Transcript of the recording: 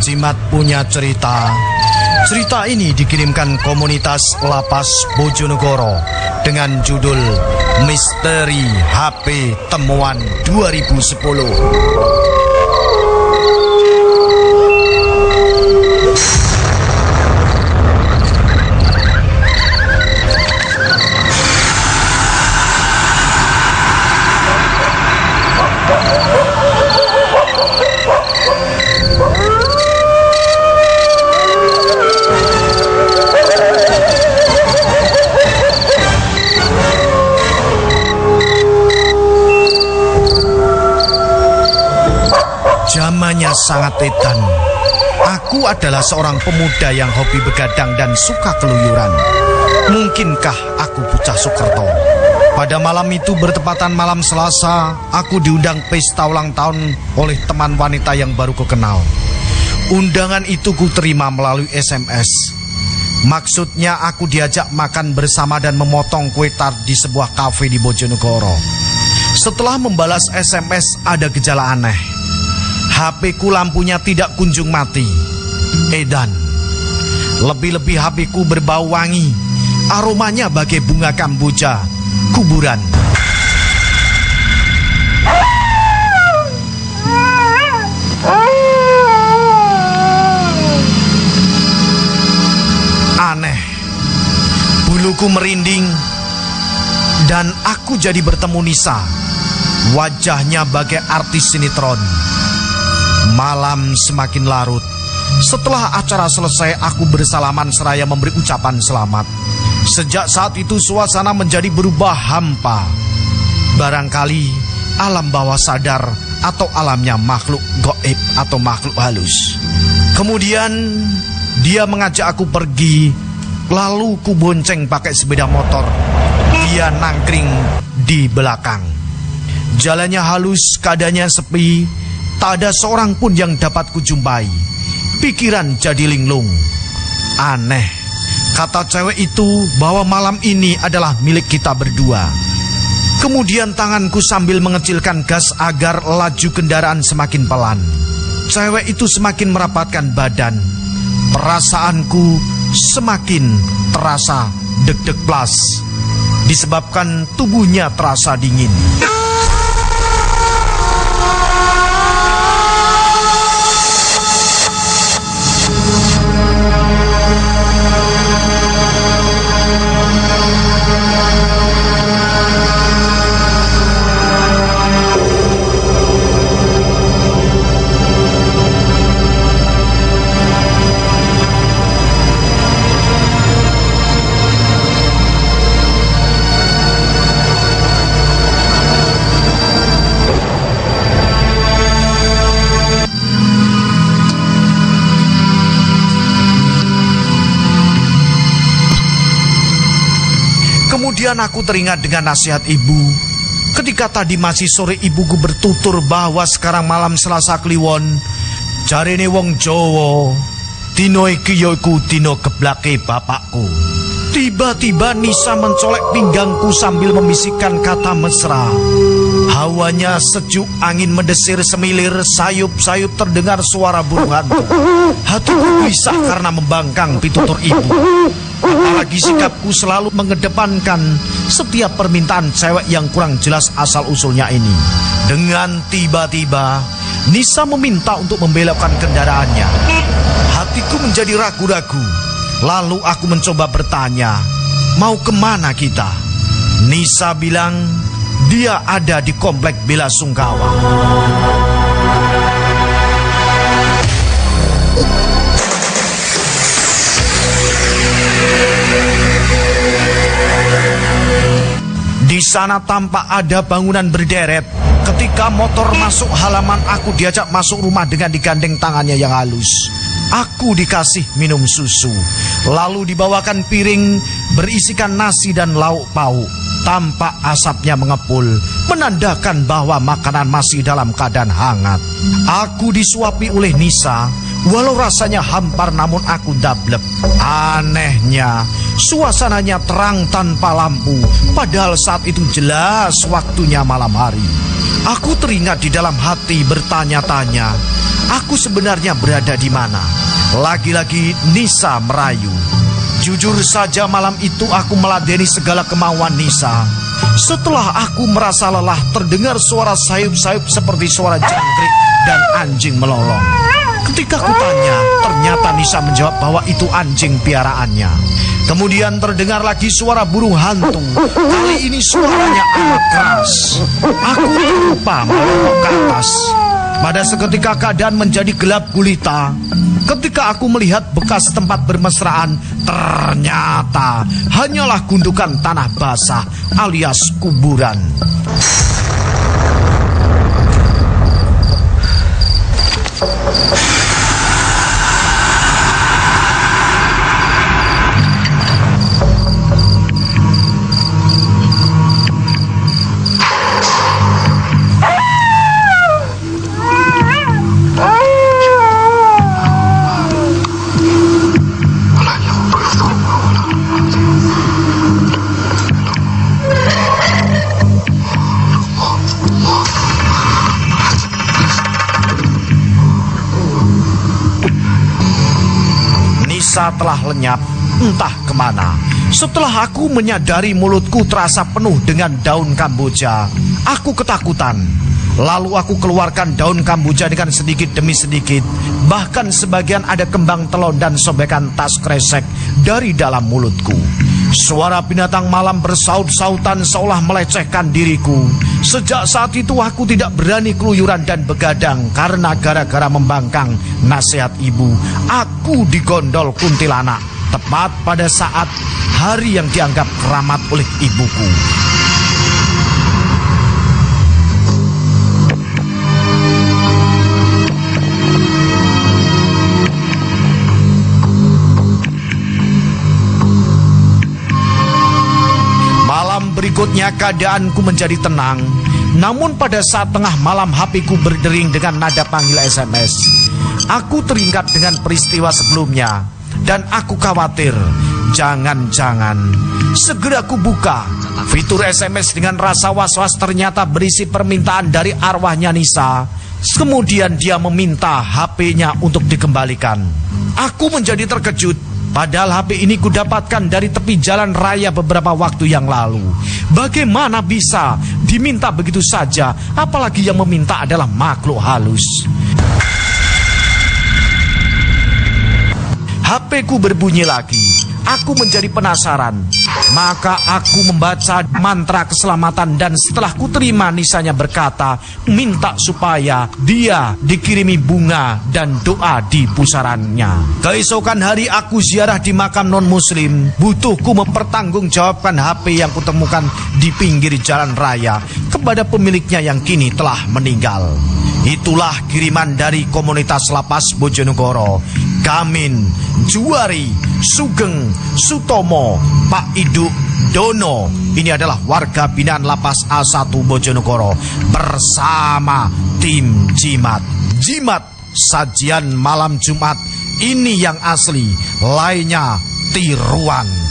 Jimat punya cerita. Cerita ini dikirimkan komunitas Lapas Bojonegoro dengan judul Misteri HP Temuan 2010. Zamannya sangat edan. Aku adalah seorang pemuda yang hobi begadang dan suka keluyuran. Mungkinkah aku bocah Soekerto? Pada malam itu bertepatan malam Selasa, aku diundang pesta ulang tahun oleh teman wanita yang baru kukenal. Undangan itu ku terima melalui SMS. Maksudnya aku diajak makan bersama dan memotong kue tart di sebuah kafe di Bojonegoro. Setelah membalas SMS ada gejala aneh. HP ku lampunya tidak kunjung mati. Edan. Lebih-lebih HP ku berbau wangi. Aromanya bagai bunga kamboja. Kuburan. Aneh. Buluku merinding dan aku jadi bertemu Nisa. Wajahnya bagai artis sinetron. Malam semakin larut. Setelah acara selesai, aku bersalaman seraya memberi ucapan selamat. Sejak saat itu suasana menjadi berubah hampa. Barangkali alam bawah sadar atau alamnya makhluk goib atau makhluk halus. Kemudian dia mengajak aku pergi, lalu ku bonceng pakai sepeda motor. Dia nangkring di belakang. Jalannya halus, keadaannya sepi, Tak ada seorang pun yang dapat kujumpai. Pikiran jadi linglung. Aneh. Kata cewek itu bahwa malam ini adalah milik kita berdua. Kemudian tanganku sambil mengecilkan gas agar laju kendaraan semakin pelan. Cewek itu semakin merapatkan badan. Perasaanku semakin terasa deg-deg plus. Disebabkan tubuhnya terasa dingin. Kemudian aku teringat dengan nasihat ibu. Ketika tadi masih sore ibuku bertutur bahwa sekarang malam Selasa Kliwon, jarene wong Jawa, dino iki yaiku dino geblake bapakku. Tiba-tiba Nisa mencolek pinggangku sambil membisikkan kata mesra. Hawanya sejuk, angin mendesir semilir, sayup-sayup terdengar suara burung hantu. Hatiku bisa karena membangkang pitutur ibu. Apalagi sikapku selalu mengedepankan setiap permintaan cewek yang kurang jelas asal-usulnya ini. Dengan tiba-tiba, Nisa meminta untuk membelokkan kendaraannya. Hatiku menjadi ragu-ragu. Lalu aku mencoba bertanya, mau ke mana kita? Nisa bilang, dia ada di komplek Bela Sungkawa. Di sana tampak ada bangunan berderet. Ketika motor masuk halaman, aku diajak masuk rumah dengan digandeng tangannya yang halus. Aku dikasih minum susu, lalu dibawakan piring berisikan nasi dan lauk pauk. Tampak asapnya mengepul, menandakan bahwa makanan masih dalam keadaan hangat. Aku disuapi oleh Nisa, walau rasanya hampar namun aku dablek. Anehnya, suasananya terang tanpa lampu, padahal saat itu jelas waktunya malam hari. Aku teringat di dalam hati bertanya-tanya, Aku sebenarnya berada di mana? Lagi-lagi Nisa merayu. Jujur saja malam itu aku meladeni segala kemauan Nisa. Setelah aku merasa lelah terdengar suara sayup-sayup seperti suara jangkrik dan anjing melolong. Ketika ku tanya, ternyata Nisa menjawab bahwa itu anjing piaraannya. Kemudian terdengar lagi suara burung hantu. Kali ini suaranya amat keras. Aku lupa melompat ke atas. Pada seketika keadaan menjadi gelap gulita. Ketika aku melihat bekas tempat bermesraan, ternyata hanyalah gundukan tanah basah alias kuburan. Telah lenyap entah ke mana. Setelah aku menyadari mulutku terasa penuh dengan daun kamboja, aku ketakutan. Lalu aku keluarkan daun kamboja dengan sedikit demi sedikit. Bahkan sebagian ada kembang telon dan sobekan tas kresek dari dalam mulutku. Suara binatang malam bersaut-sautan seolah melecehkan diriku. Sejak saat itu aku tidak berani keluyuran dan begadang karena gara-gara membangkang nasihat ibu. Aku digondol kuntilanak tepat pada saat hari yang dianggap keramat oleh ibuku. Berikutnya keadaanku menjadi tenang. Namun pada saat tengah malam HP ku berdering dengan nada panggil SMS. Aku teringat dengan peristiwa sebelumnya dan aku khawatir. Jangan-jangan segera aku buka fitur SMS dengan rasa was-was ternyata berisi permintaan dari arwahnya Nisa. Kemudian dia meminta HP-nya untuk dikembalikan. Aku menjadi terkejut Padahal HP ini kudapatkan dari tepi jalan raya beberapa waktu yang lalu. Bagaimana bisa diminta begitu saja, apalagi yang meminta adalah makhluk halus. HP ku berbunyi lagi. Aku menjadi penasaran. Maka aku membaca mantra keselamatan dan setelah ku terima nisanya berkata, minta supaya dia dikirimi bunga dan doa di pusarannya. Keesokan hari aku ziarah di makam non muslim. Butuhku mempertanggungjawabkan HP yang kutemukan di pinggir jalan raya kepada pemiliknya yang kini telah meninggal. Itulah kiriman dari komunitas lapas Bojonegoro. Gamin, Juari, Sugeng, Sutomo, Pak Iduk, Dono. Ini adalah warga binaan lapas A1 Bojonegoro bersama tim Jimat. Jimat, sajian malam Jumat. Ini yang asli, lainnya tiruan.